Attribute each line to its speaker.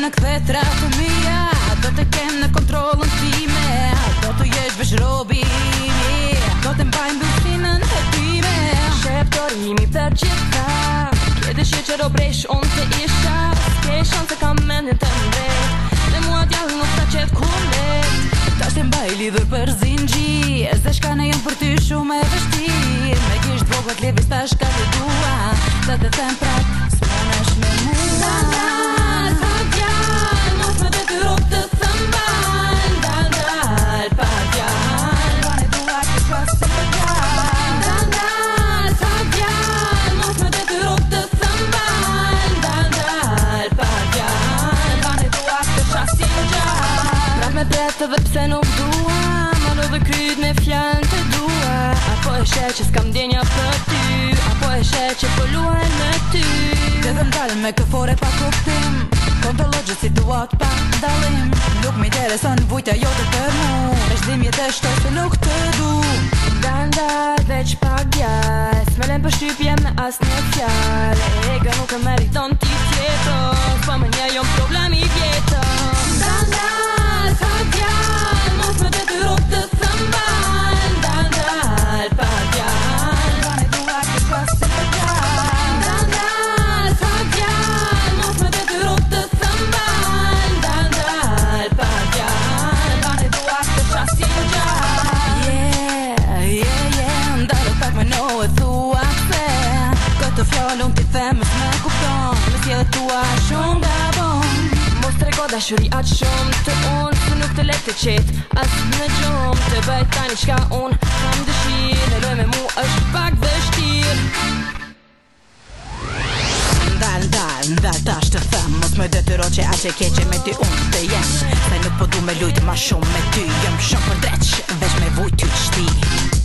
Speaker 1: në këtë tra fëmija Do të kem në kontrolën time Do të jesh vesh Do të mbajnë
Speaker 2: dushinë në të time Shep të rrimi për qita Kjede shi që robresh onë të isha Ske shanë të kam menin të mbre Dhe mua t'jallë nuk të
Speaker 1: qetë kule Ta shtë mbaj lidhur për zinë gji E se shka në jenë për ty shumë e vështi Me gjishtë vogët levis pashka të dua Dhe të të pra
Speaker 2: dhe pse nuk dua Më në dhe kryt në fjallën të dua Apo e shetë që s'kam djenja për ty Apo e shetë që pëlluaj po me ty Dhe dhe
Speaker 1: ndalën me të fore pa kuptim Kontologi situat pa ndalim Nuk mi të resën vujtë jote të mu E shdim jetë e shtoj nuk të du Nda nda
Speaker 2: dhe që pa gjallë Smelen për shqypje me asë në fjallë Ega nuk e meriton ti tjetër
Speaker 1: themë me kupton
Speaker 2: Në si tua shumë da bon Mos të rego dashuri atë shumë Të unë së nuk të letë të qetë Asë në gjumë Të bëjt një qka unë kam dëshirë Në lojë me mu është pak dhe shtirë
Speaker 1: Dhe ta është të thëmë Mos me detyro të roqe që ashe keqe me ty unë të jenë Se nuk po du me lujtë ma shumë me ty Jëmë shumë për dreqë Vesh me vujtë ty qëti